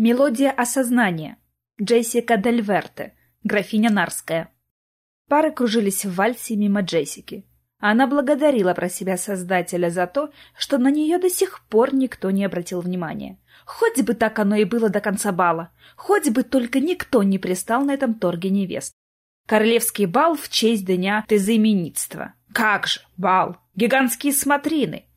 Мелодия осознания. Джессика Дельверте, графиня Нарская. Пары кружились в вальсе мимо Джессики. Она благодарила про себя создателя за то, что на нее до сих пор никто не обратил внимания. Хоть бы так оно и было до конца бала, хоть бы только никто не пристал на этом торге невест. Королевский бал в честь дня тезаименитства. Как же, бал! Гигантские смотрины!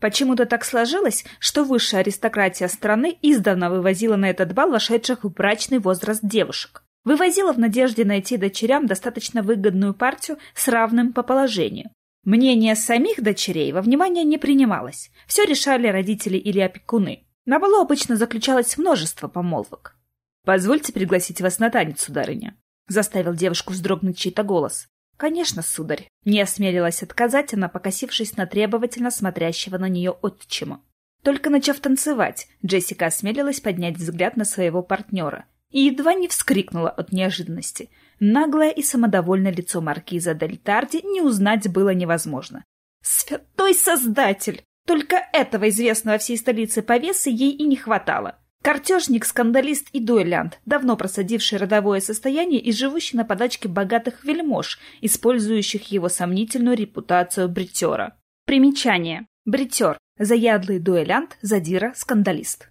Почему-то так сложилось, что высшая аристократия страны издавна вывозила на этот бал вошедших в брачный возраст девушек. Вывозила в надежде найти дочерям достаточно выгодную партию с равным по положению. Мнение самих дочерей во внимание не принималось. Все решали родители или опекуны. На балу обычно заключалось множество помолвок. «Позвольте пригласить вас на танец, сударыня», — заставил девушку вздрогнуть чей-то голос. «Конечно, сударь», — не осмелилась отказать она, покосившись на требовательно смотрящего на нее отчима. Только начав танцевать, Джессика осмелилась поднять взгляд на своего партнера и едва не вскрикнула от неожиданности. Наглое и самодовольное лицо маркиза Дель Тарди не узнать было невозможно. «Святой Создатель!» Только этого известного всей столице повесы ей и не хватало. Картежник, скандалист и дуэлянт, давно просадивший родовое состояние и живущий на подачке богатых вельмож, использующих его сомнительную репутацию бритера. Примечание. Бритер. Заядлый дуэлянт, задира, скандалист.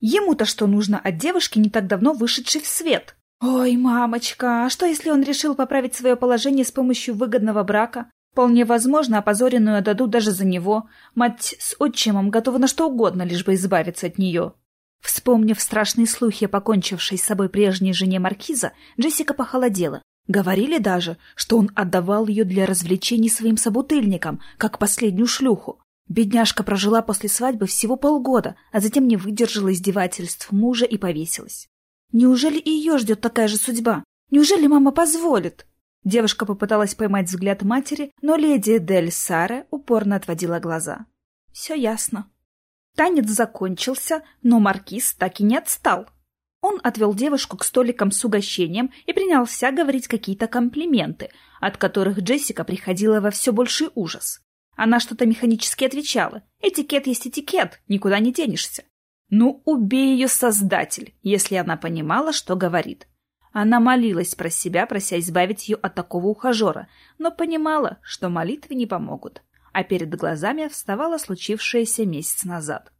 Ему-то что нужно от девушки, не так давно вышедшей в свет? Ой, мамочка, а что если он решил поправить свое положение с помощью выгодного брака? Вполне возможно, опозоренную отдадут даже за него. Мать с отчимом готова на что угодно, лишь бы избавиться от нее. Вспомнив страшные слухи о покончившей с собой прежней жене Маркиза, Джессика похолодела. Говорили даже, что он отдавал ее для развлечений своим собутыльникам, как последнюю шлюху. Бедняжка прожила после свадьбы всего полгода, а затем не выдержала издевательств мужа и повесилась. Неужели и ее ждет такая же судьба? Неужели мама позволит? Девушка попыталась поймать взгляд матери, но леди Дель Саре упорно отводила глаза. Все ясно. Танец закончился, но маркиз так и не отстал. Он отвел девушку к столикам с угощением и принялся говорить какие-то комплименты, от которых Джессика приходила во все больший ужас. Она что-то механически отвечала. Этикет есть этикет, никуда не денешься. Ну, убей ее создатель, если она понимала, что говорит. Она молилась про себя, прося избавить ее от такого ухажера, но понимала, что молитвы не помогут а перед глазами вставало случившееся месяц назад.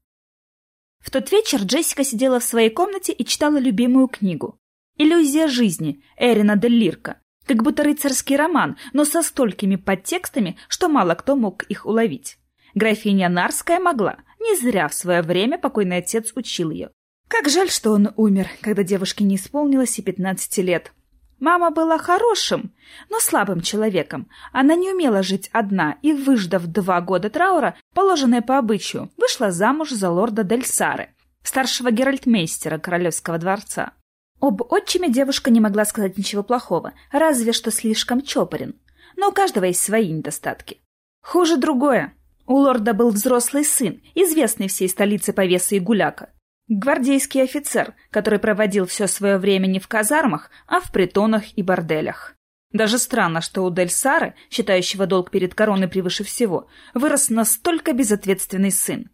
В тот вечер Джессика сидела в своей комнате и читала любимую книгу «Иллюзия жизни» Эрина Дель Лирка, как будто рыцарский роман, но со столькими подтекстами, что мало кто мог их уловить. Графиня Нарская могла, не зря в свое время покойный отец учил ее. Как жаль, что он умер, когда девушке не исполнилось и пятнадцати лет. Мама была хорошим, но слабым человеком. Она не умела жить одна и, выждав два года траура, положенное по обычаю, вышла замуж за лорда Дель Сары, старшего геральтмейстера королевского дворца. Об отчиме девушка не могла сказать ничего плохого, разве что слишком чопорен. Но у каждого есть свои недостатки. Хуже другое. У лорда был взрослый сын, известный всей столице повеса и гуляка. Гвардейский офицер, который проводил все свое время не в казармах, а в притонах и борделях. Даже странно, что у Дель Сары, считающего долг перед короной превыше всего, вырос настолько безответственный сын.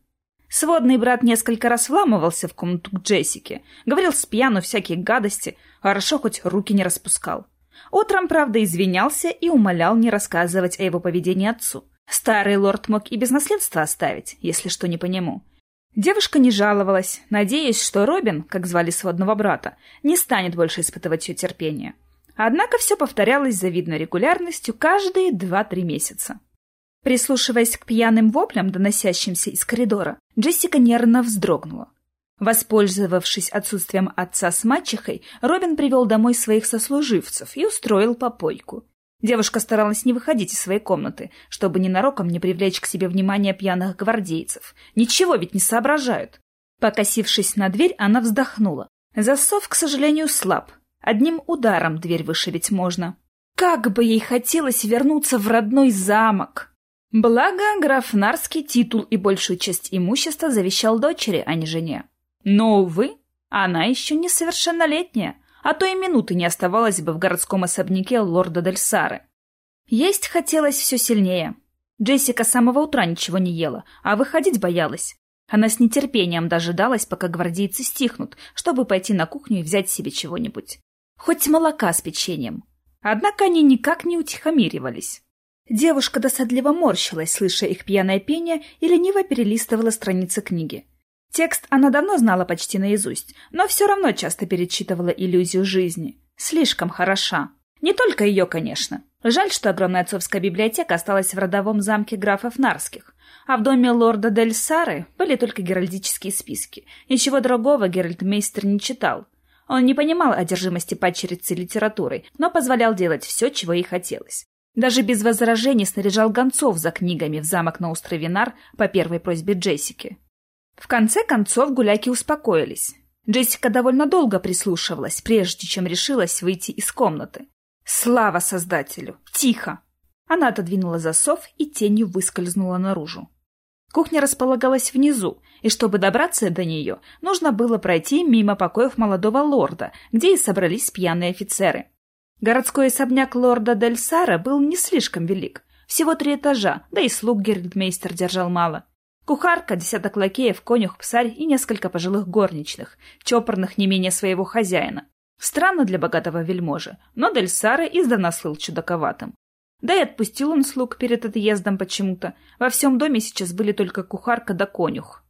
Сводный брат несколько раз вламывался в комнату к Джессике, говорил с пьяну всякие гадости, хорошо хоть руки не распускал. Утром, правда, извинялся и умолял не рассказывать о его поведении отцу. Старый лорд мог и без наследства оставить, если что не по нему. Девушка не жаловалась, надеясь, что Робин, как звали сводного брата, не станет больше испытывать ее терпение. Однако все повторялось с завидной регулярностью каждые два-три месяца. Прислушиваясь к пьяным воплям, доносящимся из коридора, Джессика нервно вздрогнула. Воспользовавшись отсутствием отца с мачехой, Робин привел домой своих сослуживцев и устроил попойку. Девушка старалась не выходить из своей комнаты, чтобы ненароком не привлечь к себе внимание пьяных гвардейцев. Ничего ведь не соображают. Покосившись на дверь, она вздохнула. Засов, к сожалению, слаб. Одним ударом дверь вышибить можно. Как бы ей хотелось вернуться в родной замок! Благо, граф Нарский титул и большую часть имущества завещал дочери, а не жене. Но, увы, она еще несовершеннолетняя, а то и минуты не оставалось бы в городском особняке лорда Дельсары. Есть хотелось все сильнее. Джессика с самого утра ничего не ела, а выходить боялась. Она с нетерпением дожидалась, пока гвардейцы стихнут, чтобы пойти на кухню и взять себе чего-нибудь. Хоть молока с печеньем. Однако они никак не утихомиривались. Девушка досадливо морщилась, слыша их пьяное пение, и лениво перелистывала страницы книги. Текст она давно знала почти наизусть, но все равно часто перечитывала иллюзию жизни. Слишком хороша. Не только ее, конечно. Жаль, что огромная отцовская библиотека осталась в родовом замке графов Нарских, а в доме лорда Дель Сары были только геральдические списки. Ничего другого Геральдмейстер не читал. Он не понимал одержимости падчерицы литературой, но позволял делать все, чего ей хотелось. Даже без возражений снаряжал гонцов за книгами в замок на острове Нар по первой просьбе Джессики. В конце концов гуляки успокоились. Джессика довольно долго прислушивалась, прежде чем решилась выйти из комнаты. Слава Создателю! Тихо! Она отодвинула засов и тенью выскользнула наружу. Кухня располагалась внизу, и чтобы добраться до нее, нужно было пройти мимо покоев молодого лорда, где и собрались пьяные офицеры. Городской особняк лорда Дель Сара был не слишком велик. Всего три этажа, да и слуг гердмейстер держал мало. Кухарка, десяток лакеев, конюх, псарь и несколько пожилых горничных, чопорных не менее своего хозяина. Странно для богатого вельможи, но Дель Сара издавна слыл чудаковатым. Да и отпустил он слуг перед отъездом почему-то. Во всем доме сейчас были только кухарка да конюх.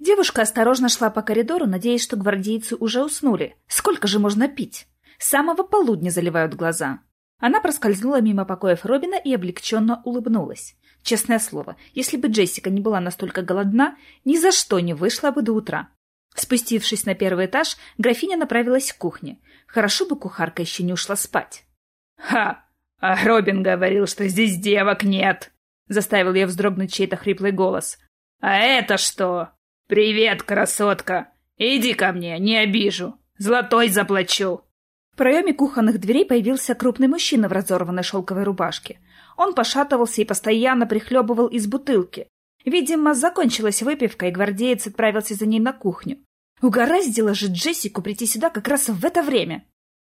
Девушка осторожно шла по коридору, надеясь, что гвардейцы уже уснули. Сколько же можно пить? С самого полудня заливают глаза. Она проскользнула мимо покоев Робина и облегченно улыбнулась. Честное слово, если бы Джессика не была настолько голодна, ни за что не вышла бы до утра. Спустившись на первый этаж, графиня направилась к кухне. Хорошо бы кухарка еще не ушла спать. «Ха! А Робин говорил, что здесь девок нет!» Заставил ее вздрогнуть чей-то хриплый голос. «А это что? Привет, красотка! Иди ко мне, не обижу! Золотой заплачу!» В проеме кухонных дверей появился крупный мужчина в разорванной шелковой рубашке. Он пошатывался и постоянно прихлебывал из бутылки. Видимо, закончилась выпивка, и гвардеец отправился за ней на кухню. Угораздило же Джессику прийти сюда как раз в это время.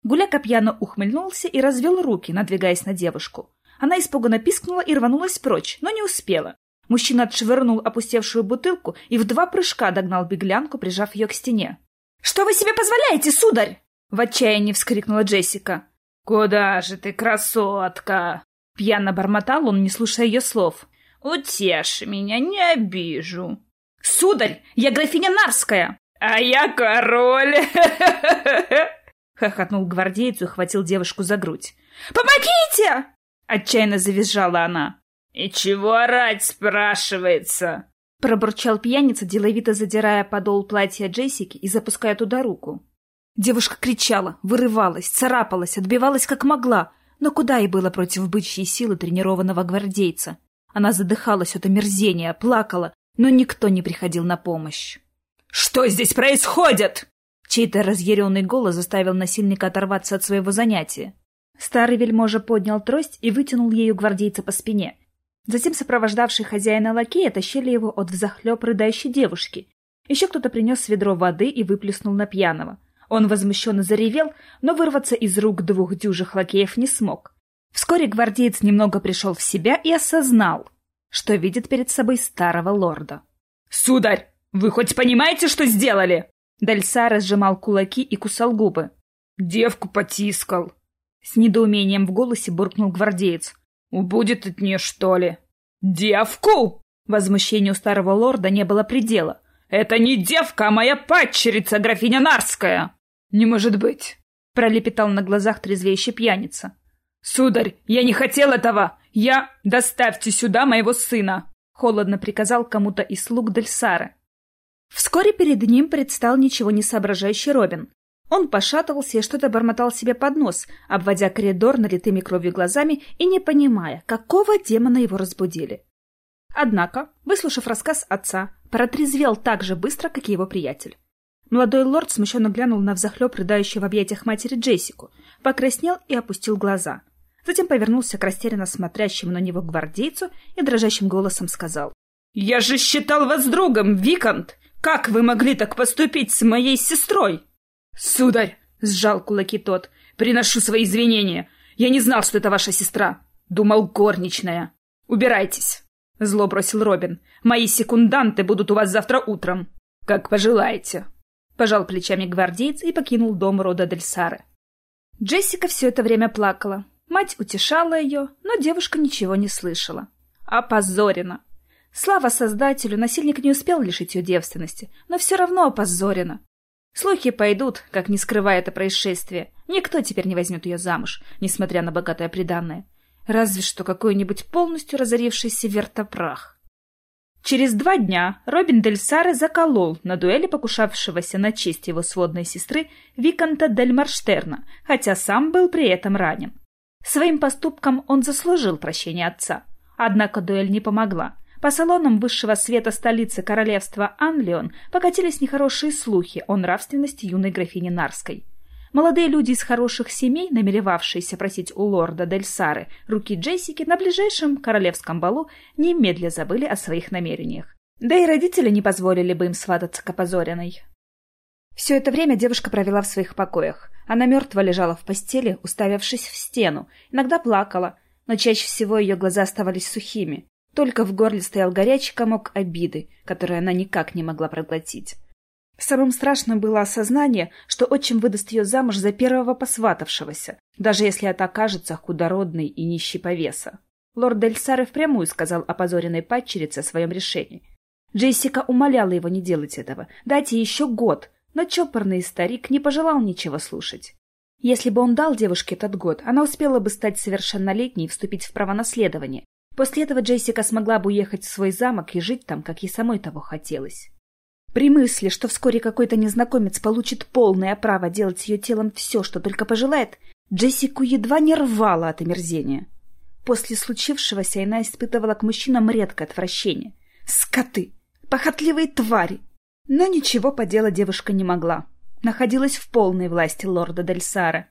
Гуляка пьяно ухмыльнулся и развел руки, надвигаясь на девушку. Она испуганно пискнула и рванулась прочь, но не успела. Мужчина отшвырнул опустевшую бутылку и в два прыжка догнал беглянку, прижав ее к стене. «Что вы себе позволяете, сударь?» — в отчаянии вскрикнула Джессика. «Куда же ты, красотка?» Пьяно бормотал он, не слушая ее слов. «Утешь меня, не обижу». «Сударь, я графиня Нарская!» «А я король!» Хохотнул гвардейцу и хватил девушку за грудь. «Помогите!» Отчаянно завизжала она. «И чего орать, спрашивается?» Пробурчал пьяница, деловито задирая подол платья Джессики и запуская туда руку. Девушка кричала, вырывалась, царапалась, отбивалась как могла, но куда ей было против бычьей силы тренированного гвардейца? Она задыхалась от омерзения, плакала, но никто не приходил на помощь. «Что здесь происходит?» Чей-то разъяренный голос заставил насильника оторваться от своего занятия. Старый вельможа поднял трость и вытянул ею гвардейца по спине. Затем сопровождавший хозяина лакея тащили его от взахлеб рыдающей девушки. Еще кто-то принес ведро воды и выплеснул на пьяного. Он возмущенно заревел, но вырваться из рук двух дюжих лакеев не смог. Вскоре гвардеец немного пришел в себя и осознал, что видит перед собой старого лорда. «Сударь, вы хоть понимаете, что сделали?» Дальса сжимал кулаки и кусал губы. «Девку потискал!» С недоумением в голосе буркнул гвардеец. «Убудет от нее, что ли?» «Девку!» Возмущению старого лорда не было предела. «Это не девка, а моя падчерица, графиня Нарская!» «Не может быть!» — пролепетал на глазах трезвеющий пьяница. «Сударь, я не хотел этого! Я... Доставьте сюда моего сына!» — холодно приказал кому-то из слуг Дельсары. Вскоре перед ним предстал ничего не соображающий Робин. Он пошатывался и что-то бормотал себе под нос, обводя коридор налитыми кровью глазами и не понимая, какого демона его разбудили. Однако, выслушав рассказ отца, протрезвел так же быстро, как и его приятель. Молодой лорд смущенно глянул на взахлеб рыдающую в объятиях матери Джессику, покраснел и опустил глаза. Затем повернулся к растерянно смотрящему на него гвардейцу и дрожащим голосом сказал. «Я же считал вас другом, Викант! Как вы могли так поступить с моей сестрой?» «Сударь!» — сжал кулаки тот. «Приношу свои извинения. Я не знал, что это ваша сестра. Думал, горничная. Убирайтесь!» Зло бросил Робин. «Мои секунданты будут у вас завтра утром». «Как пожелаете». Пожал плечами гвардейц и покинул дом рода Дельсары. Джессика все это время плакала. Мать утешала ее, но девушка ничего не слышала. Опозорена. Слава создателю, насильник не успел лишить ее девственности, но все равно опозорена. Слухи пойдут, как не скрывая это происшествие. Никто теперь не возьмет ее замуж, несмотря на богатое приданное. Разве что какой-нибудь полностью разорившийся вертопрах. Через два дня Робин Дель Саре заколол на дуэли покушавшегося на честь его сводной сестры Виконта Дель Марштерна, хотя сам был при этом ранен. Своим поступком он заслужил прощения отца. Однако дуэль не помогла. По салонам высшего света столицы королевства Анлион покатились нехорошие слухи о нравственности юной графини Нарской. Молодые люди из хороших семей, намеревавшиеся просить у лорда Дель Сары руки Джессики на ближайшем королевском балу, немедля забыли о своих намерениях. Да и родители не позволили бы им свататься к опозоренной. Все это время девушка провела в своих покоях. Она мертво лежала в постели, уставившись в стену, иногда плакала, но чаще всего ее глаза оставались сухими. Только в горле стоял горячий комок обиды, который она никак не могла проглотить. Самым страшным было осознание, что отчим выдаст ее замуж за первого посватавшегося, даже если это окажется худородный и нищий повеса. Лорд Дель впрямую сказал опозоренной падчерице о своем решении. Джессика умоляла его не делать этого, дать ей еще год, но чопорный старик не пожелал ничего слушать. Если бы он дал девушке этот год, она успела бы стать совершеннолетней и вступить в право наследования, После этого Джессика смогла бы уехать в свой замок и жить там, как ей самой того хотелось. При мысли, что вскоре какой-то незнакомец получит полное право делать с ее телом все, что только пожелает, Джессику едва не рвала от омерзения. После случившегося она испытывала к мужчинам редкое отвращение. Скоты! Похотливые твари! Но ничего поделать девушка не могла. Находилась в полной власти лорда Дельсара.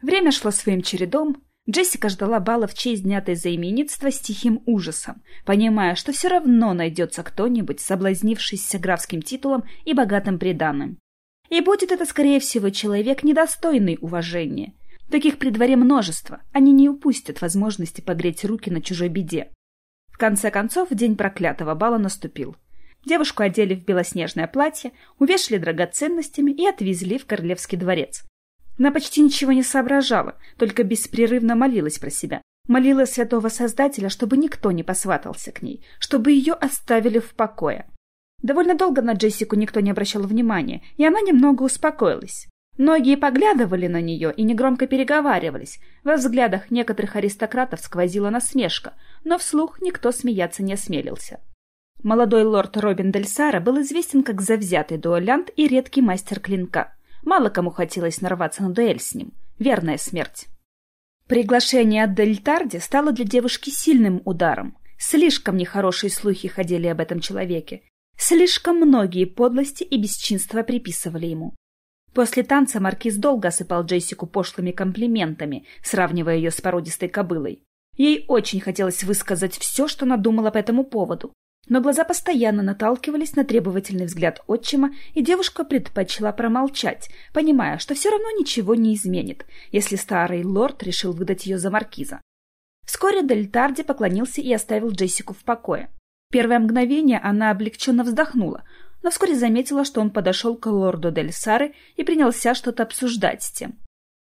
Время шло своим чередом, Джессика ждала бала в честь дня за именинство с тихим ужасом, понимая, что все равно найдется кто-нибудь, соблазнившийся графским титулом и богатым приданным. И будет это, скорее всего, человек, недостойный уважения. Таких при дворе множество, они не упустят возможности погреть руки на чужой беде. В конце концов, день проклятого бала наступил. Девушку одели в белоснежное платье, увешали драгоценностями и отвезли в Королевский дворец, она почти ничего не соображала, только беспрерывно молилась про себя. Молила святого Создателя, чтобы никто не посватался к ней, чтобы ее оставили в покое. Довольно долго на Джессику никто не обращал внимания, и она немного успокоилась. Многие поглядывали на нее и негромко переговаривались. Во взглядах некоторых аристократов сквозила насмешка, но вслух никто смеяться не осмелился. Молодой лорд Робин Дель Сара был известен как завзятый дуэлянт и редкий мастер клинка. Мало кому хотелось нарваться на дуэль с ним. Верная смерть. Приглашение от Дельтарди стало для девушки сильным ударом. Слишком нехорошие слухи ходили об этом человеке. Слишком многие подлости и бесчинства приписывали ему. После танца маркиз долго осыпал Джессику пошлыми комплиментами, сравнивая ее с породистой кобылой. Ей очень хотелось высказать все, что надумала по этому поводу, но глаза постоянно наталкивались на требовательный взгляд отчима, и девушка предпочла промолчать, понимая, что все равно ничего не изменит, если старый лорд решил выдать ее за маркиза. Вскоре Дельтарди поклонился и оставил Джессику в покое. Первое мгновение она облегченно вздохнула, но вскоре заметила, что он подошел к лорду Дель Сары и принялся что-то обсуждать с тем.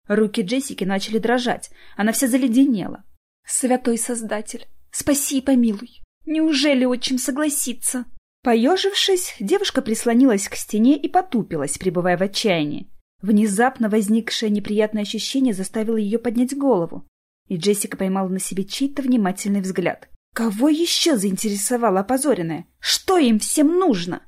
Руки Джессики начали дрожать, она вся заледенела. «Святой Создатель, спаси и помилуй!» Неужели отчим согласится? Поежившись, девушка прислонилась к стене и потупилась, пребывая в отчаянии. Внезапно возникшее неприятное ощущение заставило ее поднять голову, и Джессика поймала на себе чей-то внимательный взгляд. Кого еще заинтересовала опозоренная? Что им всем нужно?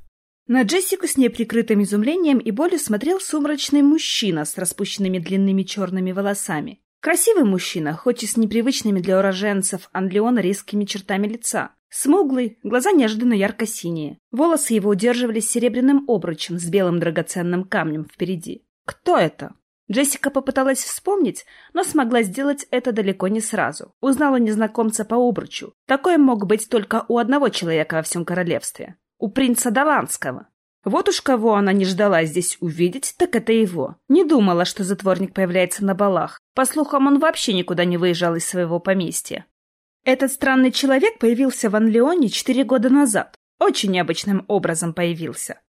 На Джессику с неприкрытым изумлением и болью смотрел сумрачный мужчина с распущенными длинными черными волосами. Красивый мужчина, хоть и с непривычными для уроженцев Анлеона резкими чертами лица. Смуглый, глаза неожиданно ярко-синие. Волосы его удерживались серебряным обручем с белым драгоценным камнем впереди. Кто это? Джессика попыталась вспомнить, но смогла сделать это далеко не сразу. Узнала незнакомца по обручу. Такое мог быть только у одного человека во всем королевстве. У принца Даланского. Вот уж кого она не ждала здесь увидеть, так это его. Не думала, что затворник появляется на балах. По слухам, он вообще никуда не выезжал из своего поместья. Этот странный человек появился в Анлеоне четыре года назад. Очень необычным образом появился.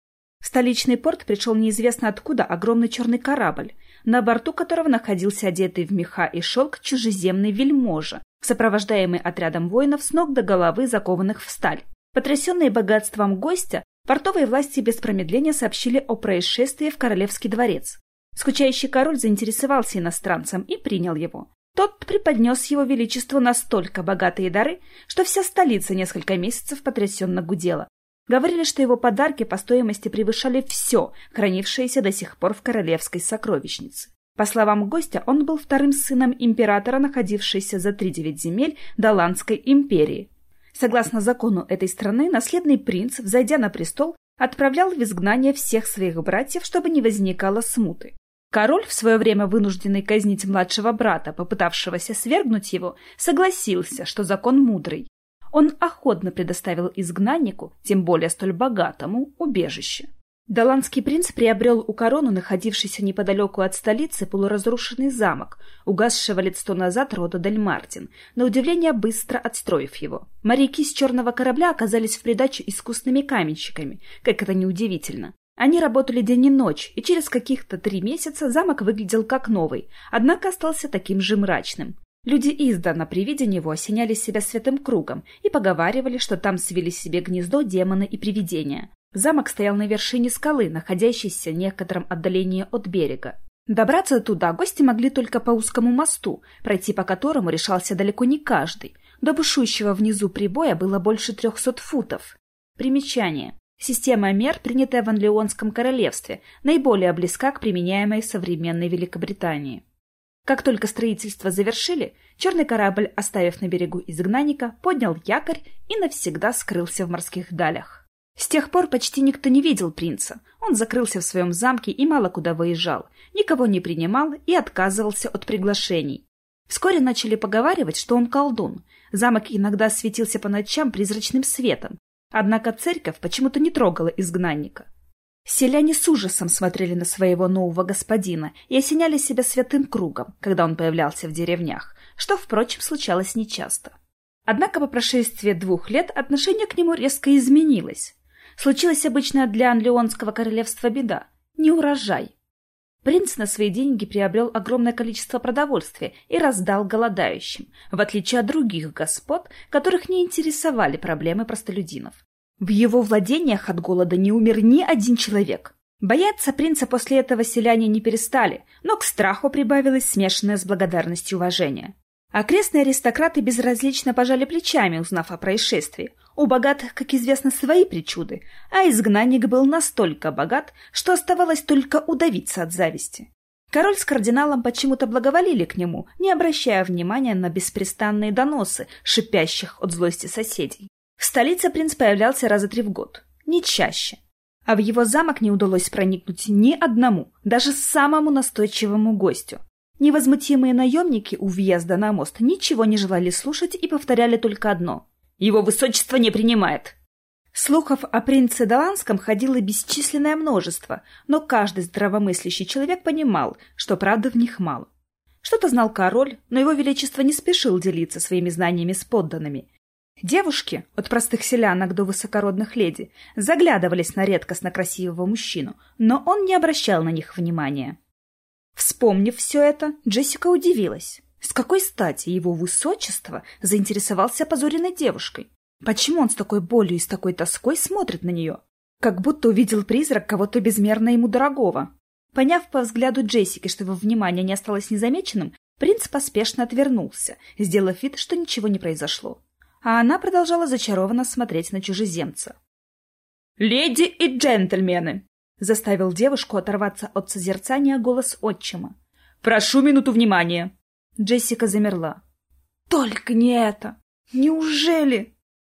В столичный порт пришел неизвестно откуда огромный черный корабль, на борту которого находился одетый в меха и шелк чужеземный вельможа, сопровождаемый отрядом воинов с ног до головы, закованных в сталь. Потрясенные богатством гостя, портовые власти без промедления сообщили о происшествии в Королевский дворец. Скучающий король заинтересовался иностранцем и принял его. Тот преподнес его величеству настолько богатые дары, что вся столица несколько месяцев потрясенно гудела. Говорили, что его подарки по стоимости превышали все, хранившееся до сих пор в королевской сокровищнице. По словам гостя, он был вторым сыном императора, находившейся за тридевять земель Даландской империи. Согласно закону этой страны, наследный принц, взойдя на престол, отправлял в изгнание всех своих братьев, чтобы не возникало смуты. Король, в свое время вынужденный казнить младшего брата, попытавшегося свергнуть его, согласился, что закон мудрый. Он охотно предоставил изгнаннику, тем более столь богатому, убежище. Даландский принц приобрел у короны, находившийся неподалеку от столицы, полуразрушенный замок, угасшего лет сто назад рода Дель Мартин, на удивление быстро отстроив его. Моряки с черного корабля оказались в придачу искусными каменщиками, как это неудивительно. Они работали день и ночь, и через каких-то три месяца замок выглядел как новый, однако остался таким же мрачным. Люди издавна при виде него осеняли себя светым кругом и поговаривали, что там свели себе гнездо демоны и привидения. Замок стоял на вершине скалы, находящейся в некотором отдалении от берега. Добраться туда гости могли только по узкому мосту, пройти по которому решался далеко не каждый. До бушующего внизу прибоя было больше трехсот футов. Примечание. Система мер, принятая в Анлеонском королевстве, наиболее близка к применяемой в современной Великобритании. Как только строительство завершили, черный корабль, оставив на берегу изгнанника, поднял якорь и навсегда скрылся в морских далях. С тех пор почти никто не видел принца. Он закрылся в своем замке и мало куда выезжал, никого не принимал и отказывался от приглашений. Вскоре начали поговаривать, что он колдун. Замок иногда светился по ночам призрачным светом, Однако церковь почему-то не трогала изгнанника. Селяне с ужасом смотрели на своего нового господина и осеняли себя святым кругом, когда он появлялся в деревнях, что, впрочем, случалось нечасто. Однако по прошествии двух лет отношение к нему резко изменилось. Случилась обычная для Анлеонского королевства беда – неурожай. Принц на свои деньги приобрел огромное количество продовольствия и раздал голодающим, в отличие от других господ, которых не интересовали проблемы простолюдинов. В его владениях от голода не умер ни один человек. Бояться принца после этого селяне не перестали, но к страху прибавилось смешанное с благодарностью уважение. Окрестные аристократы безразлично пожали плечами, узнав о происшествии, у богатых, как известно, свои причуды, а изгнанник был настолько богат, что оставалось только удавиться от зависти. Король с кардиналом почему-то благоволили к нему, не обращая внимания на беспрестанные доносы, шипящих от злости соседей. В столице принц появлялся раза три в год, не чаще. А в его замок не удалось проникнуть ни одному, даже самому настойчивому гостю. Невозмутимые наемники у въезда на мост ничего не желали слушать и повторяли только одно его высочество не принимает. Слухов о принце Даланском ходило бесчисленное множество, но каждый здравомыслящий человек понимал, что правды в них мало. Что-то знал король, но его величество не спешил делиться своими знаниями с подданными. Девушки, от простых селянок до высокородных леди, заглядывались на редкостно красивого мужчину, но он не обращал на них внимания. Вспомнив все это, Джессика удивилась. С какой стати его высочество заинтересовался опозоренной девушкой? Почему он с такой болью и с такой тоской смотрит на нее? Как будто увидел призрак кого-то безмерно ему дорогого. Поняв по взгляду Джессики, что его внимание не осталось незамеченным, принц поспешно отвернулся, сделав вид, что ничего не произошло. А она продолжала зачарованно смотреть на чужеземца. «Леди и джентльмены!» — заставил девушку оторваться от созерцания голос отчима. «Прошу минуту внимания!» Джессика замерла. «Только не это! Неужели?»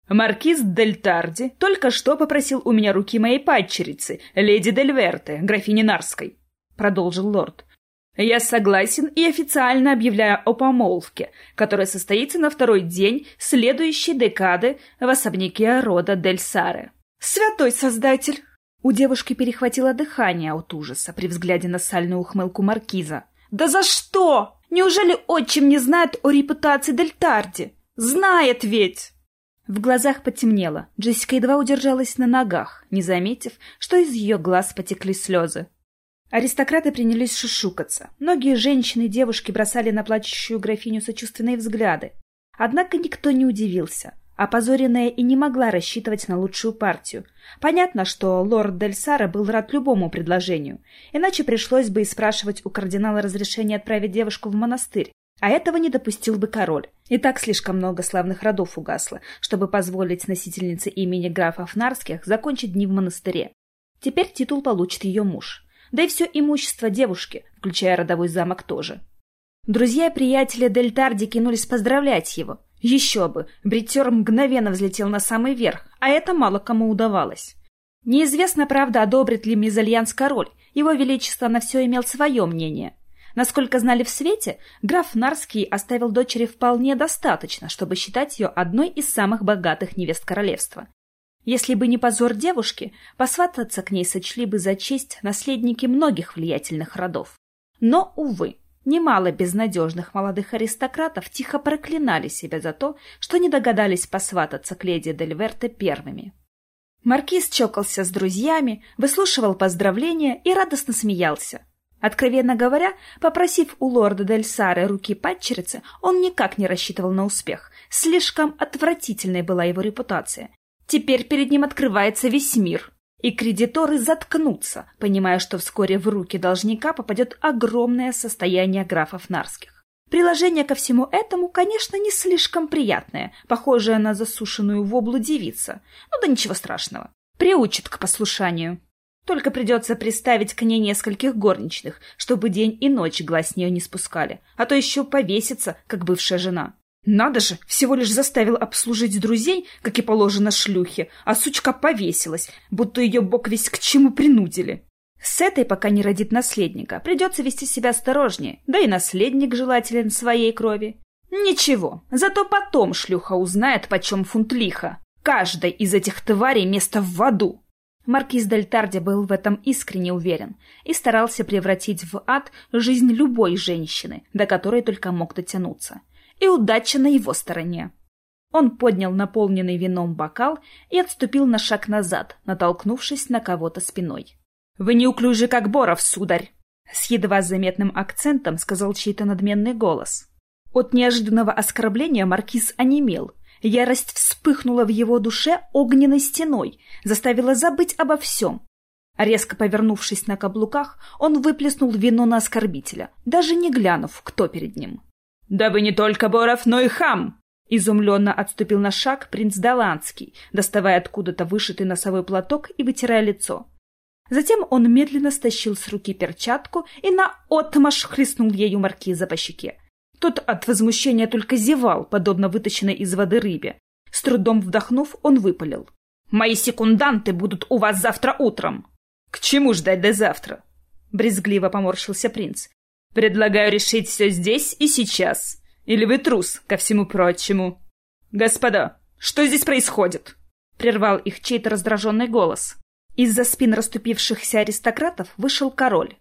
«Маркиз Дель Тарди только что попросил у меня руки моей падчерицы, леди Дель Верте, графини Нарской», — продолжил лорд. «Я согласен и официально объявляю о помолвке, которая состоится на второй день следующей декады в особняке рода Дель Саре». «Святой Создатель!» У девушки перехватило дыхание от ужаса при взгляде на сальную ухмылку маркиза. «Да за что?» Неужели отчим не знает о репутации Дельтарди? Знает ведь!» В глазах потемнело. Джессика едва удержалась на ногах, не заметив, что из ее глаз потекли слезы. Аристократы принялись шушукаться. Многие женщины и девушки бросали на плачущую графиню сочувственные взгляды. Однако никто не удивился. Опозоренная и не могла рассчитывать на лучшую партию. Понятно, что лорд Дель Сара был рад любому предложению, иначе пришлось бы и спрашивать у кардинала разрешения отправить девушку в монастырь. А этого не допустил бы король. И так слишком много славных родов угасло, чтобы позволить носительнице имени графов Нарских закончить дни в монастыре. Теперь титул получит ее муж. Да и все имущество девушки, включая родовой замок тоже. Друзья и приятели Дель Тарди кинулись поздравлять его. Еще бы, бритер мгновенно взлетел на самый верх, а это мало кому удавалось. Неизвестно, правда, одобрит ли мезальянс король, его величество на все имел свое мнение. Насколько знали в свете, граф Нарский оставил дочери вполне достаточно, чтобы считать ее одной из самых богатых невест королевства. Если бы не позор девушки, посвататься к ней сочли бы за честь наследники многих влиятельных родов. Но, увы, Немало безнадежных молодых аристократов тихо проклинали себя за то, что не догадались посвататься к леди Дельверте первыми. Маркиз чокался с друзьями, выслушивал поздравления и радостно смеялся. Откровенно говоря, попросив у лорда Дель Сары руки падчерицы, он никак не рассчитывал на успех. Слишком отвратительной была его репутация. Теперь перед ним открывается весь мир. И кредиторы заткнутся, понимая, что вскоре в руки должника попадет огромное состояние графов Нарских. Приложение ко всему этому, конечно, не слишком приятное, похожее на засушенную воблу девица. Ну да ничего страшного. Приучит к послушанию. Только придется приставить к ней нескольких горничных, чтобы день и ночь глаз с нее не спускали, а то еще повесится, как бывшая жена. Надо же, всего лишь заставил обслужить друзей, как и положено шлюхе, а сучка повесилась, будто ее бог весь к чему принудили. С этой, пока не родит наследника, придется вести себя осторожнее, да и наследник желателен своей крови. Ничего, зато потом шлюха узнает, почем фунт лиха. Каждой из этих тварей место в аду. Маркиз Дельтарди был в этом искренне уверен и старался превратить в ад жизнь любой женщины, до которой только мог дотянуться и удача на его стороне. Он поднял наполненный вином бокал и отступил на шаг назад, натолкнувшись на кого-то спиной. «Вы неуклюжи, как Боров, сударь!» С едва заметным акцентом сказал чей-то надменный голос. От неожиданного оскорбления маркиз онемел. Ярость вспыхнула в его душе огненной стеной, заставила забыть обо всем. Резко повернувшись на каблуках, он выплеснул вино на оскорбителя, даже не глянув, кто перед ним. «Да вы не только Боров, но и хам!» Изумленно отступил на шаг принц Даланский, доставая откуда-то вышитый носовой платок и вытирая лицо. Затем он медленно стащил с руки перчатку и наотмашь хлестнул ею маркиза по щеке. Тот от возмущения только зевал, подобно вытащенной из воды рыбе. С трудом вдохнув, он выпалил. «Мои секунданты будут у вас завтра утром!» «К чему ждать до завтра?» Брезгливо поморщился принц. Предлагаю решить все здесь и сейчас. Или вы трус ко всему прочему? Господа, что здесь происходит? Прервал их чей-то раздраженный голос. Из-за спин расступившихся аристократов вышел король.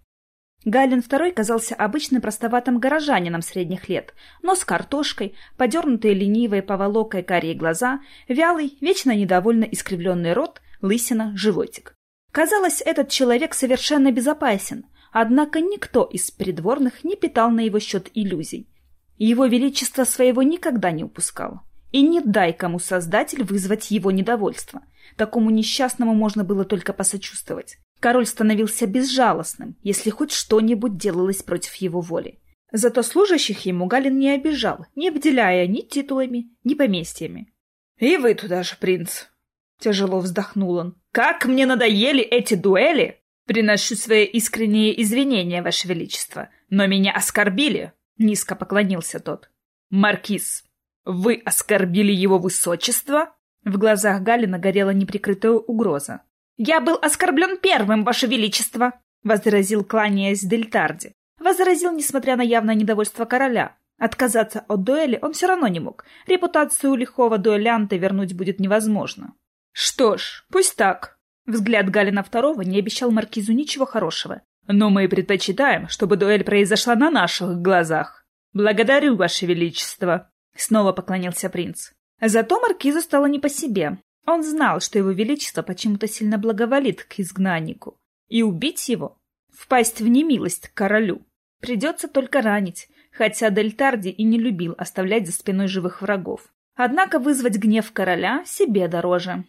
Галин II казался обычным простоватым горожанином средних лет, но с картошкой, подернутые ленивой поволокой карие глаза, вялый, вечно недовольно искривленный рот, лысина, животик. Казалось, этот человек совершенно безопасен, Однако никто из придворных не питал на его счет иллюзий. Его величество своего никогда не упускал. И не дай кому создатель вызвать его недовольство. Такому несчастному можно было только посочувствовать. Король становился безжалостным, если хоть что-нибудь делалось против его воли. Зато служащих ему Галин не обижал, не обделяя ни титулами, ни поместьями. — И вы туда же, принц! — тяжело вздохнул он. — Как мне надоели эти дуэли! «Приношу свои искренние извинения, Ваше Величество, но меня оскорбили!» — низко поклонился тот. «Маркиз, вы оскорбили его высочество?» В глазах Галина горела неприкрытая угроза. «Я был оскорблен первым, Ваше Величество!» — возразил, кланяясь Дельтарди. Возразил, несмотря на явное недовольство короля. Отказаться от дуэли он все равно не мог. Репутацию лихого дуэлянта вернуть будет невозможно. «Что ж, пусть так», Взгляд Галина Второго не обещал Маркизу ничего хорошего. «Но мы предпочитаем, чтобы дуэль произошла на наших глазах. Благодарю, Ваше Величество!» Снова поклонился принц. Зато маркизу стало не по себе. Он знал, что его величество почему-то сильно благоволит к изгнаннику. И убить его — впасть в немилость к королю. Придется только ранить, хотя Дельтарди и не любил оставлять за спиной живых врагов. Однако вызвать гнев короля себе дороже.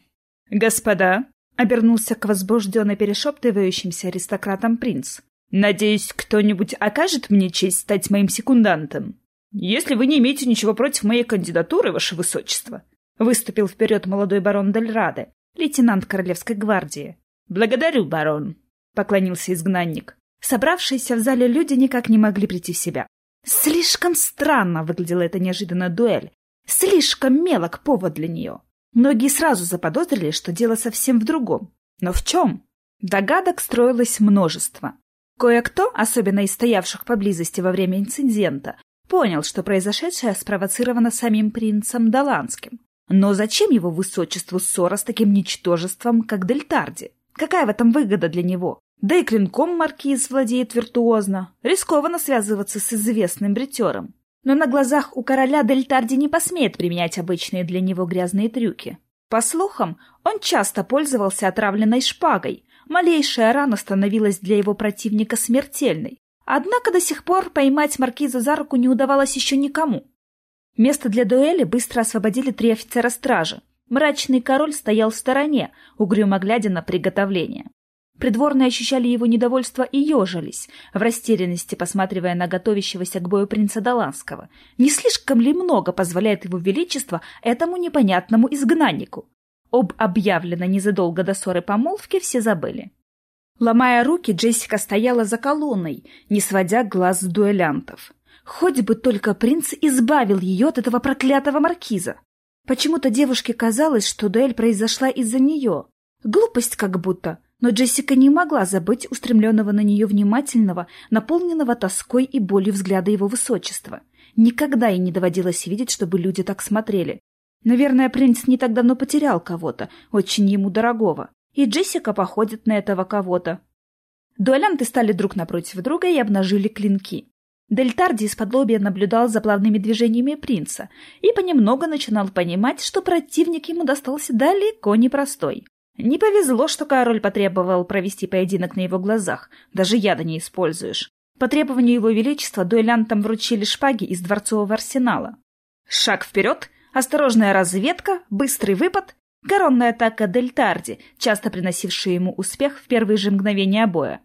«Господа!» — обернулся к возбужденно перешептывающимся аристократам принц. «Надеюсь, кто-нибудь окажет мне честь стать моим секундантом?» «Если вы не имеете ничего против моей кандидатуры, ваше высочество», — выступил вперед молодой барон Дельраде, лейтенант Королевской гвардии. «Благодарю, барон», — поклонился изгнанник. Собравшиеся в зале люди никак не могли прийти в себя. Слишком странно выглядела эта неожиданная дуэль. Слишком мелок повод для нее. Многие сразу заподозрили, что дело совсем в другом. Но в чем? Догадок строилось множество. Кое-кто, особенно из стоявших поблизости во время инцидента, понял, что произошедшее спровоцировано самим принцем Даланским. Но зачем его высочеству ссора с таким ничтожеством, как Дельтарди? Какая в этом выгода для него? Да и клинком маркиз владеет виртуозно. Рискованно связываться с известным бритером. Но на глазах у короля Дельтарди не посмеет применять обычные для него грязные трюки. По слухам, он часто пользовался отравленной шпагой. Малейшая рана становилась для его противника смертельной. Однако до сих пор поймать маркиза за руку не удавалось еще никому. Место для дуэли быстро освободили три офицера стражи. Мрачный король стоял в стороне, угрюмо глядя на приготовление. Придворные ощущали его недовольство и ежились, в растерянности посматривая на готовящегося к бою принца Доланского. Не слишком ли много позволяет его величество этому непонятному изгнаннику? Об объявленной незадолго до ссоры помолвки все забыли. Ломая руки, Джессика стояла за колонной, не сводя глаз с дуэлянтов. Хоть бы только принц избавил ее от этого проклятого маркиза. Почему-то девушке казалось, что дуэль произошла из-за нее. Глупость как будто. Но Джессика не могла забыть устремленного на нее внимательного, наполненного тоской и болью взгляда его высочества. Никогда ей не доводилось видеть, чтобы люди так смотрели. Наверное, принц не так давно потерял кого-то, очень ему дорогого и Джессика походит на этого кого-то. Дуэлянты стали друг напротив друга и обнажили клинки. Дельтарди из-под лобья наблюдал за плавными движениями принца и понемногу начинал понимать, что противник ему достался далеко не простой. Не повезло, что король потребовал провести поединок на его глазах, даже яда не используешь. По требованию его величества дуэлянтам вручили шпаги из дворцового арсенала. Шаг вперед, осторожная разведка, быстрый выпад, Коронная атака Дельтарди, часто приносившая ему успех в первые же мгновения боя.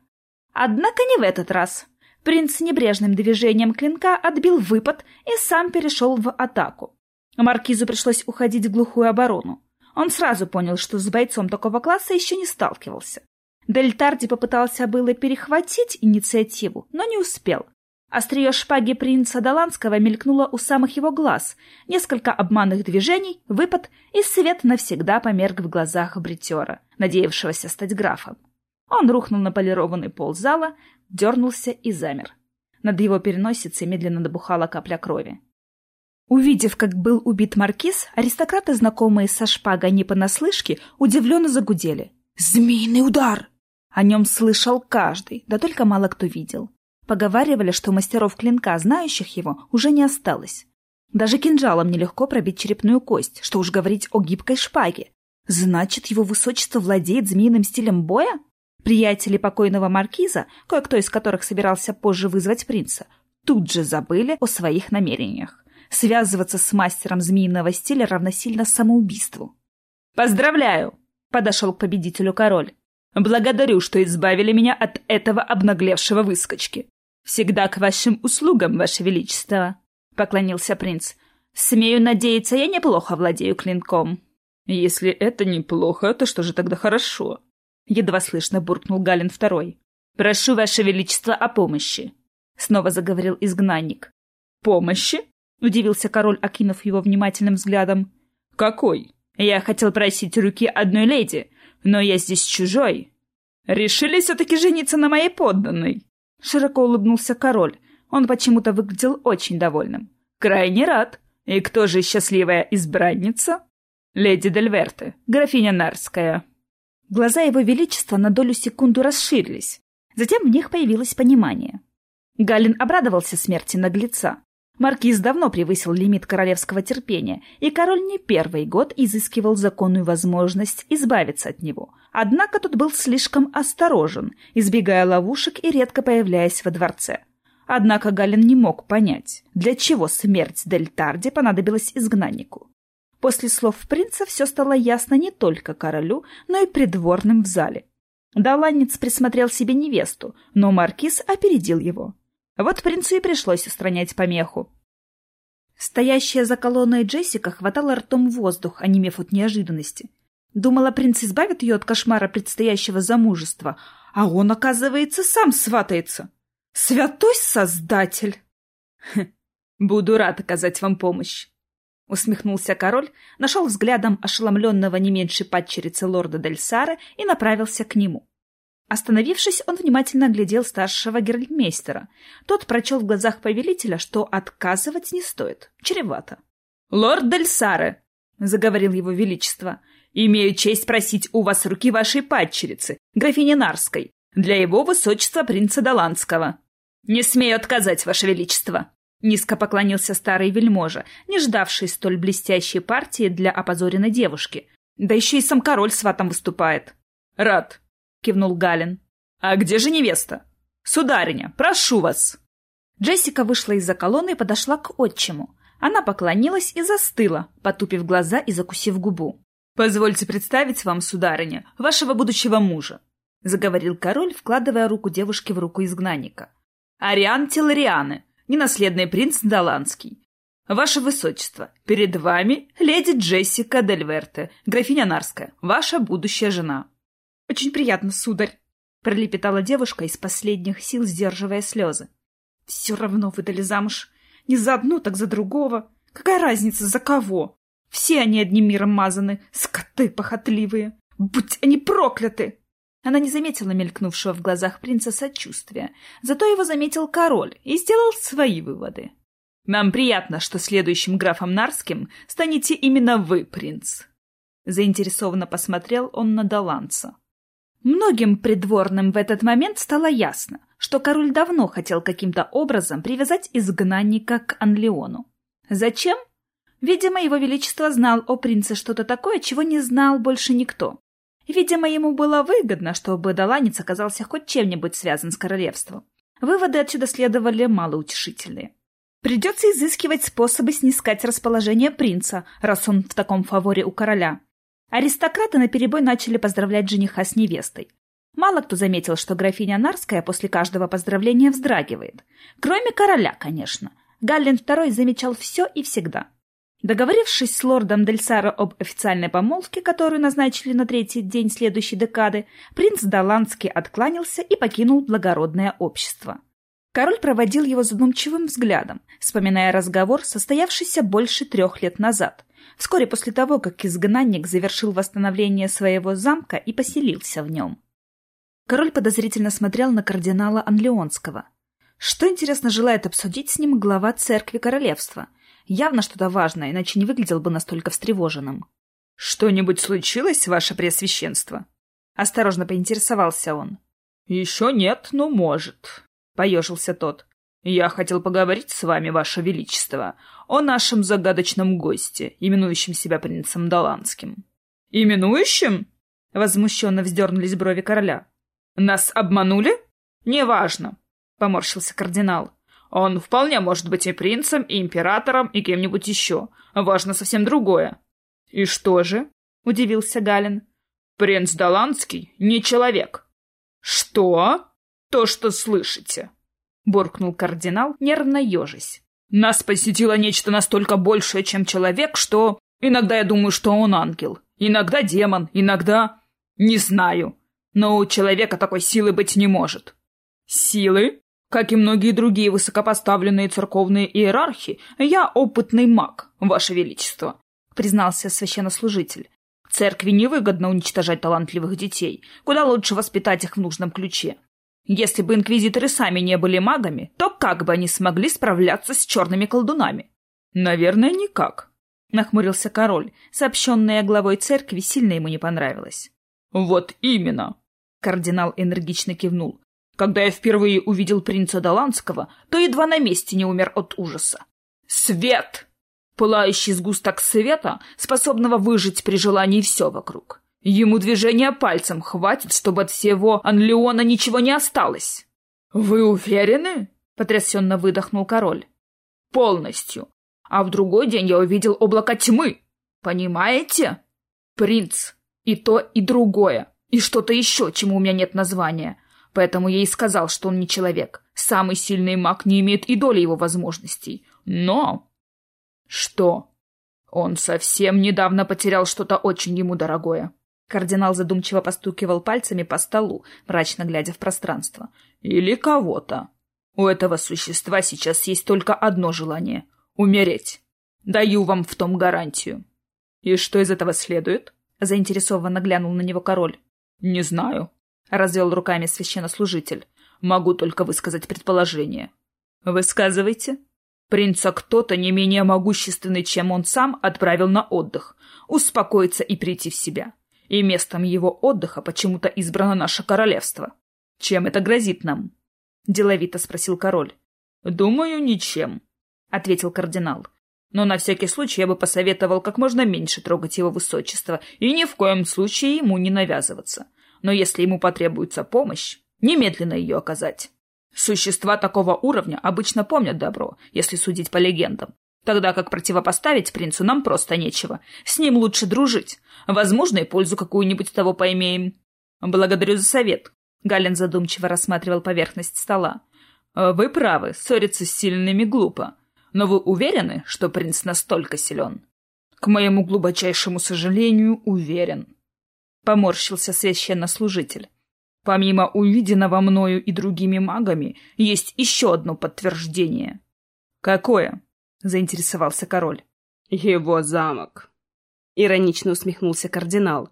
Однако не в этот раз. Принц небрежным движением клинка отбил выпад и сам перешел в атаку. Маркизу пришлось уходить в глухую оборону. Он сразу понял, что с бойцом такого класса еще не сталкивался. Дельтарди попытался было перехватить инициативу, но не успел. Острие шпаги принца Доланского мелькнуло у самых его глаз. Несколько обманных движений, выпад, и свет навсегда померк в глазах бритера, надеявшегося стать графом. Он рухнул на полированный пол зала, дернулся и замер. Над его переносицей медленно набухала капля крови. Увидев, как был убит маркиз, аристократы, знакомые со шпагой не понаслышке, удивленно загудели. «Змеиный удар!» О нем слышал каждый, да только мало кто видел. Поговаривали, что мастеров клинка, знающих его, уже не осталось. Даже кинжалом нелегко пробить черепную кость, что уж говорить о гибкой шпаге. Значит, его высочество владеет змеиным стилем боя? Приятели покойного маркиза, кое-кто из которых собирался позже вызвать принца, тут же забыли о своих намерениях. Связываться с мастером змеиного стиля равносильно самоубийству. «Поздравляю!» — подошел к победителю король. «Благодарю, что избавили меня от этого обнаглевшего выскочки. «Всегда к вашим услугам, ваше величество», — поклонился принц. «Смею надеяться, я неплохо владею клинком». «Если это неплохо, то что же тогда хорошо?» Едва слышно буркнул Галин второй. «Прошу, ваше величество, о помощи», — снова заговорил изгнанник. «Помощи?» — удивился король, окинув его внимательным взглядом. «Какой? Я хотел просить руки одной леди, но я здесь чужой. Решили все-таки жениться на моей подданной?» Широко улыбнулся король. Он почему-то выглядел очень довольным. «Крайне рад. И кто же счастливая избранница?» «Леди Дельверте, графиня Нарская». Глаза его величества на долю секунду расширились. Затем в них появилось понимание. Галин обрадовался смерти наглеца. Маркиз давно превысил лимит королевского терпения, и король не первый год изыскивал законную возможность избавиться от него. Однако тот был слишком осторожен, избегая ловушек и редко появляясь во дворце. Однако Галин не мог понять, для чего смерть Дель Тарди понадобилась изгнаннику. После слов принца все стало ясно не только королю, но и придворным в зале. Даланец присмотрел себе невесту, но маркиз опередил его. Вот принцу и пришлось устранять помеху. Стоящая за колонной Джессика хватала ртом воздух, онемев от неожиданности. Думала, принц избавит ее от кошмара предстоящего замужества, а он, оказывается, сам сватается. Святой Создатель! Хм, буду рад оказать вам помощь. Усмехнулся король, нашел взглядом ошеломленного не меньше падчерицы лорда Дель Сара и направился к нему. Остановившись, он внимательно оглядел старшего геральдмейстера. Тот прочел в глазах повелителя, что отказывать не стоит. Чревато. «Лорд Дель Саре!» — заговорил его величество. «Имею честь просить у вас руки вашей падчерицы, графини Нарской, для его высочества принца Доландского». «Не смею отказать, ваше величество!» Низко поклонился старый вельможа, не ждавший столь блестящей партии для опозоренной девушки. Да еще и сам король сватом выступает. «Рад!» Кивнул Галин. «А где же невеста? Сударыня, прошу вас!» Джессика вышла из-за колонны и подошла к отчиму. Она поклонилась и застыла, потупив глаза и закусив губу. «Позвольте представить вам, сударыня, вашего будущего мужа», — заговорил король, вкладывая руку девушки в руку изгнанника. «Ариан Теларианы, ненаследный принц Даланский. Ваше Высочество, перед вами леди Джессика Дельверте, графиня Нарская, ваша будущая жена». — Очень приятно, сударь, — пролепетала девушка из последних сил, сдерживая слезы. — Все равно выдали замуж. Не за одну, так за другого. Какая разница, за кого? Все они одним миром мазаны, скоты похотливые. Будь они прокляты! Она не заметила мелькнувшего в глазах принца сочувствия, зато его заметил король и сделал свои выводы. «Нам приятно, что следующим графом Нарским станете именно вы, принц». Заинтересованно посмотрел он на Даланца. Многим придворным в этот момент стало ясно, что король давно хотел каким-то образом привязать изгнанника к Анлеону. Зачем? Видимо, его величество знал о принце что-то такое, чего не знал больше никто. Видимо, ему было выгодно, чтобы Даланец оказался хоть чем-нибудь связан с королевством. Выводы отсюда следовали малоутешительные. Придется изыскивать способы снискать расположение принца, раз он в таком фаворе у короля. Аристократы наперебой начали поздравлять жениха с невестой. Мало кто заметил, что графиня Нарская после каждого поздравления вздрагивает. Кроме короля, конечно. Галлин II замечал все и всегда. Договорившись с лордом Дельсаро об официальной помолвке, которую назначили на третий день следующей декады, принц Даландский откланялся и покинул благородное общество. Король проводил его задумчивым взглядом, вспоминая разговор, состоявшийся больше трех лет назад, вскоре после того, как изгнанник завершил восстановление своего замка и поселился в нем. Король подозрительно смотрел на кардинала Анлеонского. Что, интересно, желает обсудить с ним глава церкви королевства? Явно что-то важное, иначе не выглядел бы настолько встревоженным. — Что-нибудь случилось, ваше преосвященство? — осторожно поинтересовался он. — Еще нет, но может, — поежился тот. «Я хотел поговорить с вами, ваше величество, о нашем загадочном госте, именующем себя принцем Доландским». «Именующим?» — возмущенно вздернулись брови короля. «Нас обманули?» «Неважно», — поморщился кардинал. «Он вполне может быть и принцем, и императором, и кем-нибудь еще. Важно совсем другое». «И что же?» — удивился Галин. «Принц Доландский не человек». «Что?» «То, что слышите», — буркнул кардинал, нервно ежась. «Нас посетило нечто настолько большее, чем человек, что... Иногда я думаю, что он ангел, иногда демон, иногда... Не знаю. Но у человека такой силы быть не может». «Силы?» Как и многие другие высокопоставленные церковные иерархи, я опытный маг, Ваше Величество», — признался священнослужитель. «Церкви невыгодно уничтожать талантливых детей. Куда лучше воспитать их в нужном ключе. Если бы инквизиторы сами не были магами, то как бы они смогли справляться с черными колдунами? Наверное, никак. Нахмурился король. Сообщенная главой церкви сильно ему не понравилось. Вот именно. Кардинал энергично кивнул. Когда я впервые увидел принца Доландского, то едва на месте не умер от ужаса. Свет! Пылающий сгусток света, способного выжить при желании все вокруг. Ему движения пальцем хватит, чтобы от всего Анлеона ничего не осталось. «Вы уверены?» — потрясенно выдохнул король. «Полностью. А в другой день я увидел облако тьмы. Понимаете? Принц. И то, и другое. И что-то еще, чему у меня нет названия. Поэтому я и сказал, что он не человек. Самый сильный маг не имеет и доли его возможностей. Но что? Он совсем недавно потерял что-то очень ему дорогое. Кардинал задумчиво постукивал пальцами по столу, мрачно глядя в пространство. Или кого-то. У этого существа сейчас есть только одно желание — умереть. Даю вам в том гарантию. И что из этого следует? Заинтересованно глянул на него король. Не знаю. Развел руками священнослужитель. Могу только высказать предположение. Высказывайте. Принца кто-то не менее могущественный, чем он сам, отправил на отдых, успокоиться и прийти в себя. И местом его отдыха почему-то избрано наше королевство. Чем это грозит нам? Деловито спросил король. Думаю, ничем, ответил кардинал. Но на всякий случай я бы посоветовал как можно меньше трогать его высочество и ни в коем случае ему не навязываться. Но если ему потребуется помощь, немедленно ее оказать. Существа такого уровня обычно помнят добро, если судить по легендам. Тогда как противопоставить принцу нам просто нечего. С ним лучше дружить. Возможно, и пользу какую-нибудь того поимеем. Благодарю за совет. Галин задумчиво рассматривал поверхность стола. Вы правы, ссориться с сильными глупо. Но вы уверены, что принц настолько силен? К моему глубочайшему сожалению, уверен. Поморщился священнослужитель. Помимо увиденного мною и другими магами, есть еще одно подтверждение. «Какое?» — заинтересовался король. «Его замок», — иронично усмехнулся кардинал.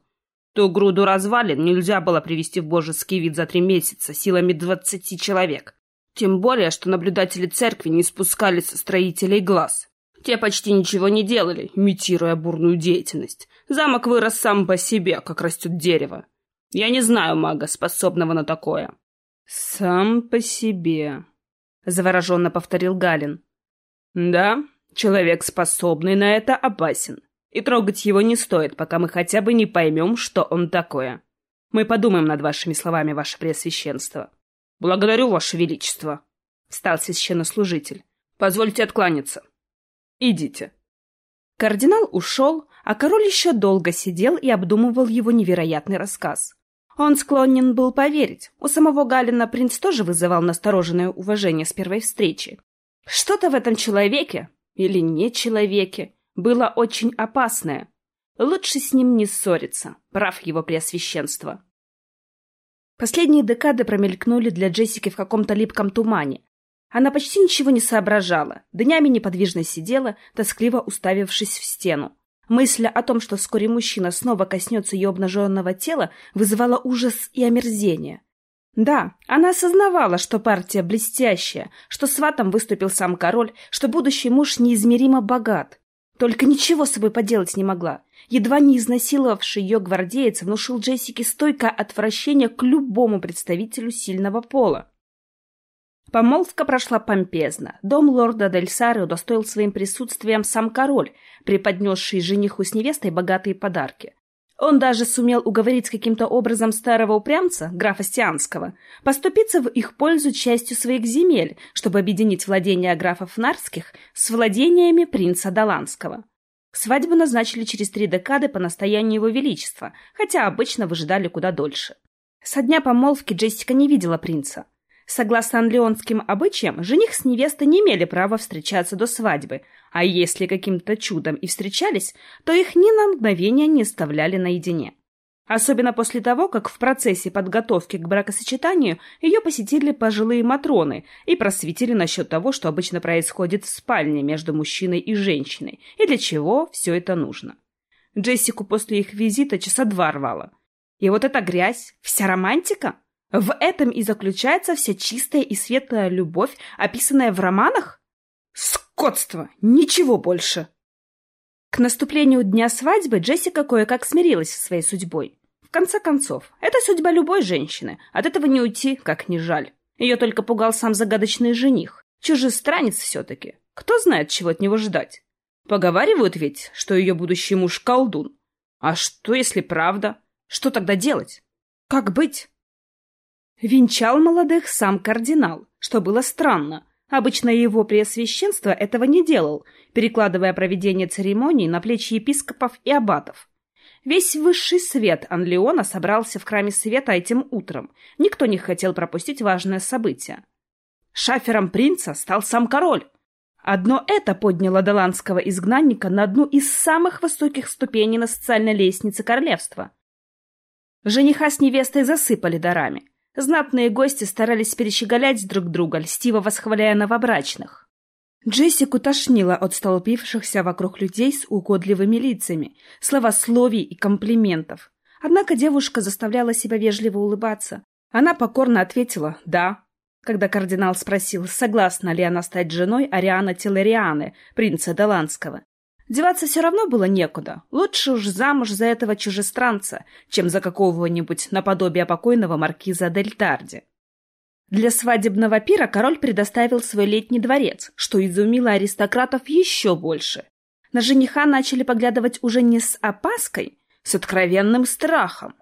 «Ту груду развалин нельзя было привести в божеский вид за три месяца силами двадцати человек. Тем более, что наблюдатели церкви не спускали со строителей глаз. Те почти ничего не делали, имитируя бурную деятельность. Замок вырос сам по себе, как растет дерево. Я не знаю мага, способного на такое. Сам по себе, завороженно повторил Галин. Да, человек, способный на это, опасен. И трогать его не стоит, пока мы хотя бы не поймем, что он такое. Мы подумаем над вашими словами, ваше преосвященство. Благодарю, ваше величество, встал священнослужитель. Позвольте откланяться. Идите. Кардинал ушел, а король еще долго сидел и обдумывал его невероятный рассказ. Он склонен был поверить. У самого Галина принц тоже вызывал настороженное уважение с первой встречи. Что-то в этом человеке, или не человеке, было очень опасное. Лучше с ним не ссориться, прав его преосвященство. Последние декады промелькнули для Джессики в каком-то липком тумане. Она почти ничего не соображала, днями неподвижно сидела, тоскливо уставившись в стену. Мысль о том, что вскоре мужчина снова коснется ее обнаженного тела, вызывала ужас и омерзение. Да, она осознавала, что партия блестящая, что сватом выступил сам король, что будущий муж неизмеримо богат. Только ничего с собой поделать не могла. Едва не изнасиловавший ее гвардеец внушил Джессике стойкое отвращение к любому представителю сильного пола. Помолвка прошла помпезно. Дом лорда Дель Сары удостоил своим присутствием сам король, преподнесший жениху с невестой богатые подарки. Он даже сумел уговорить каким-то образом старого упрямца, графа Стианского, поступиться в их пользу частью своих земель, чтобы объединить владения графов Нарских с владениями принца Доланского. Свадьбу назначили через три декады по настоянию его величества, хотя обычно выжидали куда дольше. Со дня помолвки Джессика не видела принца. Согласно анлеонским обычаям, жених с невестой не имели права встречаться до свадьбы, а если каким-то чудом и встречались, то их ни на мгновение не оставляли наедине. Особенно после того, как в процессе подготовки к бракосочетанию ее посетили пожилые матроны и просветили насчет того, что обычно происходит в спальне между мужчиной и женщиной, и для чего все это нужно. Джессику после их визита часа два рвало. И вот эта грязь, вся романтика? В этом и заключается вся чистая и светлая любовь, описанная в романах? Скотство! Ничего больше! К наступлению дня свадьбы Джессика кое-как смирилась со своей судьбой. В конце концов, это судьба любой женщины. От этого не уйти, как ни жаль. Ее только пугал сам загадочный жених. Чужестранец все-таки. Кто знает, чего от него ждать? Поговаривают ведь, что ее будущий муж колдун. А что, если правда? Что тогда делать? Как быть? Венчал молодых сам кардинал, что было странно. Обычно его преосвященство этого не делал, перекладывая проведение церемоний на плечи епископов и аббатов. Весь высший свет Анлеона собрался в храме света этим утром. Никто не хотел пропустить важное событие. Шафером принца стал сам король. Одно это подняло доландского изгнанника на одну из самых высоких ступеней на социальной лестнице королевства. Жениха с невестой засыпали дарами. Знатные гости старались перещеголять друг друга, льстиво восхваляя новобрачных. Джессику тошнило от столпившихся вокруг людей с угодливыми лицами, словословий и комплиментов. Однако девушка заставляла себя вежливо улыбаться. Она покорно ответила «да», когда кардинал спросил, согласна ли она стать женой Ариана Телерианы, принца Доландского. Деваться все равно было некуда. Лучше уж замуж за этого чужестранца, чем за какого-нибудь наподобие покойного маркиза Дель Тарди. Для свадебного пира король предоставил свой летний дворец, что изумило аристократов еще больше. На жениха начали поглядывать уже не с опаской, с откровенным страхом.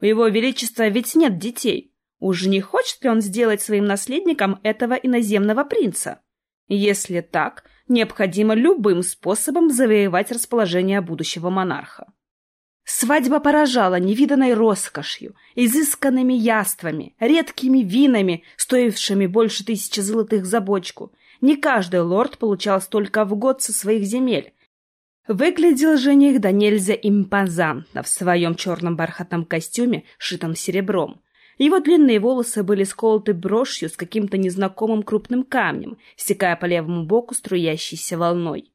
У его величества ведь нет детей, Уж не хочет ли он сделать своим наследником этого иноземного принца? Если так, необходимо любым способом завоевать расположение будущего монарха. Свадьба поражала невиданной роскошью, изысканными яствами, редкими винами, стоившими больше тысячи золотых за бочку. Не каждый лорд получал столько в год со своих земель. Выглядел жених да нельзя импозантно в своем черном бархатном костюме, шитом серебром. Его длинные волосы были сколоты брошью с каким-то незнакомым крупным камнем, стекая по левому боку струящейся волной.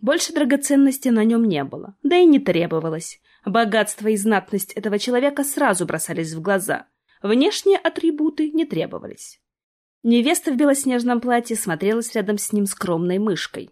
Больше драгоценности на нем не было, да и не требовалось. Богатство и знатность этого человека сразу бросались в глаза. Внешние атрибуты не требовались. Невеста в белоснежном платье смотрелась рядом с ним скромной мышкой.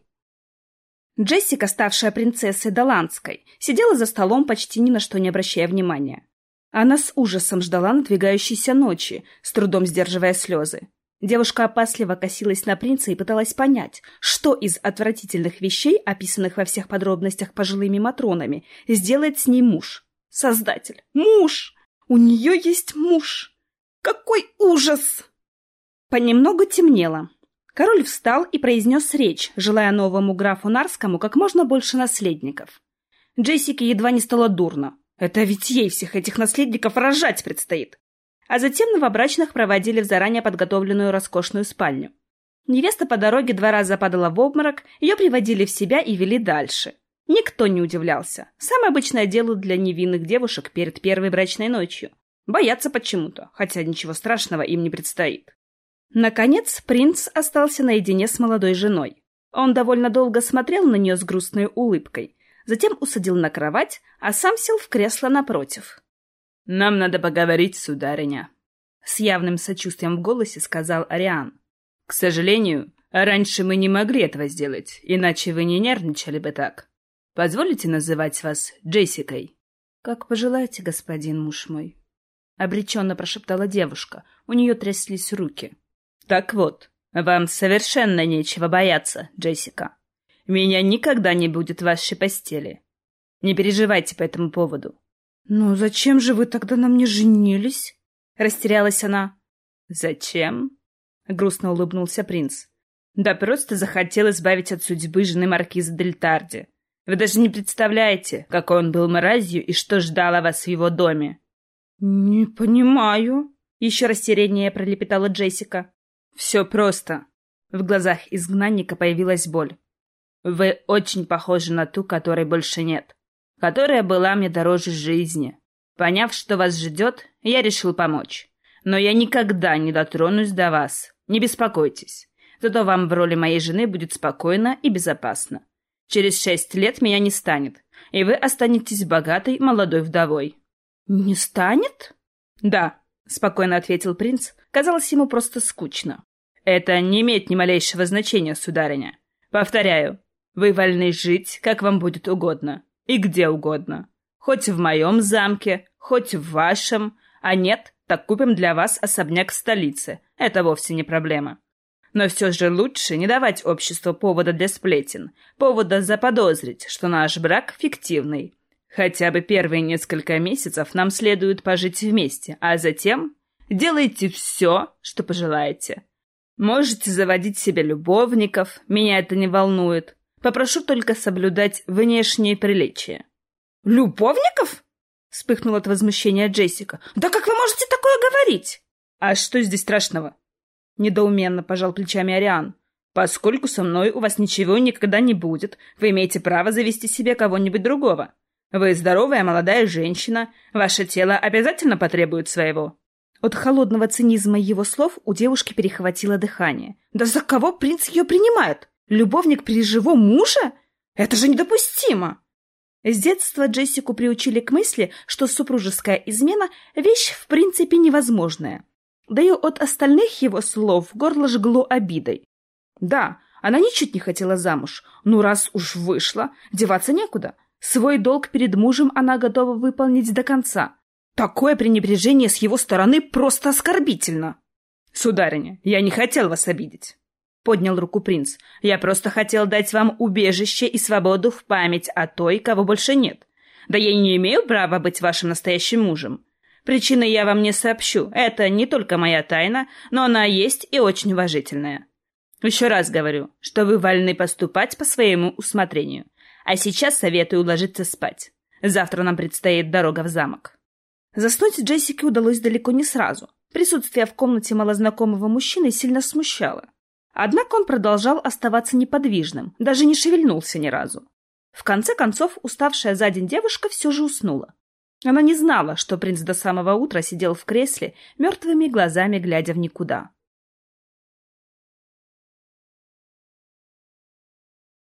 Джессика, ставшая принцессой Доландской, сидела за столом, почти ни на что не обращая внимания. Она с ужасом ждала надвигающейся ночи, с трудом сдерживая слезы. Девушка опасливо косилась на принца и пыталась понять, что из отвратительных вещей, описанных во всех подробностях пожилыми матронами, сделает с ней муж. Создатель. Муж! У нее есть муж! Какой ужас! Понемногу темнело. Король встал и произнес речь, желая новому графу Нарскому как можно больше наследников. Джессике едва не стало дурно. Это ведь ей всех этих наследников рожать предстоит. А затем новобрачных проводили в заранее подготовленную роскошную спальню. Невеста по дороге два раза падала в обморок, ее приводили в себя и вели дальше. Никто не удивлялся. Самое обычное дело для невинных девушек перед первой брачной ночью. Боятся почему-то, хотя ничего страшного им не предстоит. Наконец, принц остался наедине с молодой женой. Он довольно долго смотрел на нее с грустной улыбкой, затем усадил на кровать, а сам сел в кресло напротив. «Нам надо поговорить, сударыня», — с явным сочувствием в голосе сказал Ариан. «К сожалению, раньше мы не могли этого сделать, иначе вы не нервничали бы так. Позволите называть вас Джессикой?» «Как пожелаете, господин муж мой», — обреченно прошептала девушка. У нее тряслись руки. «Так вот, вам совершенно нечего бояться, Джессика. Меня никогда не будет в вашей постели. Не переживайте по этому поводу. «Ну зачем же вы тогда на мне женились?» — растерялась она. «Зачем?» — грустно улыбнулся принц. «Да просто захотел избавить от судьбы жены маркиза Дельтарди. Вы даже не представляете, какой он был мразью и что ждало вас в его доме». «Не понимаю», — еще растеряннее пролепетала Джессика. «Все просто». В глазах изгнанника появилась боль. Вы очень похожи на ту, которой больше нет. Которая была мне дороже жизни. Поняв, что вас ждет, я решил помочь. Но я никогда не дотронусь до вас. Не беспокойтесь. Зато вам в роли моей жены будет спокойно и безопасно. Через шесть лет меня не станет, и вы останетесь богатой молодой вдовой». «Не станет?» «Да», — спокойно ответил принц. Казалось ему просто скучно. «Это не имеет ни малейшего значения, сударыня. Повторяю, вы вольны жить, как вам будет угодно. И где угодно. Хоть в моем замке, хоть в вашем. А нет, так купим для вас особняк в столице. Это вовсе не проблема. Но все же лучше не давать обществу повода для сплетен, повода заподозрить, что наш брак фиктивный. Хотя бы первые несколько месяцев нам следует пожить вместе, а затем делайте все, что пожелаете. Можете заводить себе любовников, меня это не волнует. Попрошу только соблюдать внешние приличия. «Любовников?» — вспыхнула от возмущения Джессика. «Да как вы можете такое говорить?» «А что здесь страшного?» — недоуменно пожал плечами Ариан. «Поскольку со мной у вас ничего никогда не будет, вы имеете право завести себе кого-нибудь другого. Вы здоровая молодая женщина, ваше тело обязательно потребует своего». От холодного цинизма его слов у девушки перехватило дыхание. «Да за кого принц ее принимает? Любовник при живом муже? Это же недопустимо!» С детства Джессику приучили к мысли, что супружеская измена – вещь в принципе невозможная. Да и от остальных его слов горло жгло обидой. Да, она ничуть не хотела замуж, но раз уж вышла, деваться некуда. Свой долг перед мужем она готова выполнить до конца. Такое пренебрежение с его стороны просто оскорбительно. «Сударыня, я не хотел вас обидеть», — поднял руку принц. «Я просто хотел дать вам убежище и свободу в память о той, кого больше нет. Да я не имею права быть вашим настоящим мужем. Причины я вам не сообщу. Это не только моя тайна, но она есть и очень уважительная. Еще раз говорю, что вы вольны поступать по своему усмотрению. А сейчас советую ложиться спать. Завтра нам предстоит дорога в замок». Заснуть Джессике удалось далеко не сразу. Присутствие в комнате малознакомого мужчины сильно смущало. Однако он продолжал оставаться неподвижным, даже не шевельнулся ни разу. В конце концов, уставшая за день девушка все же уснула. Она не знала, что принц до самого утра сидел в кресле, мертвыми глазами глядя в никуда.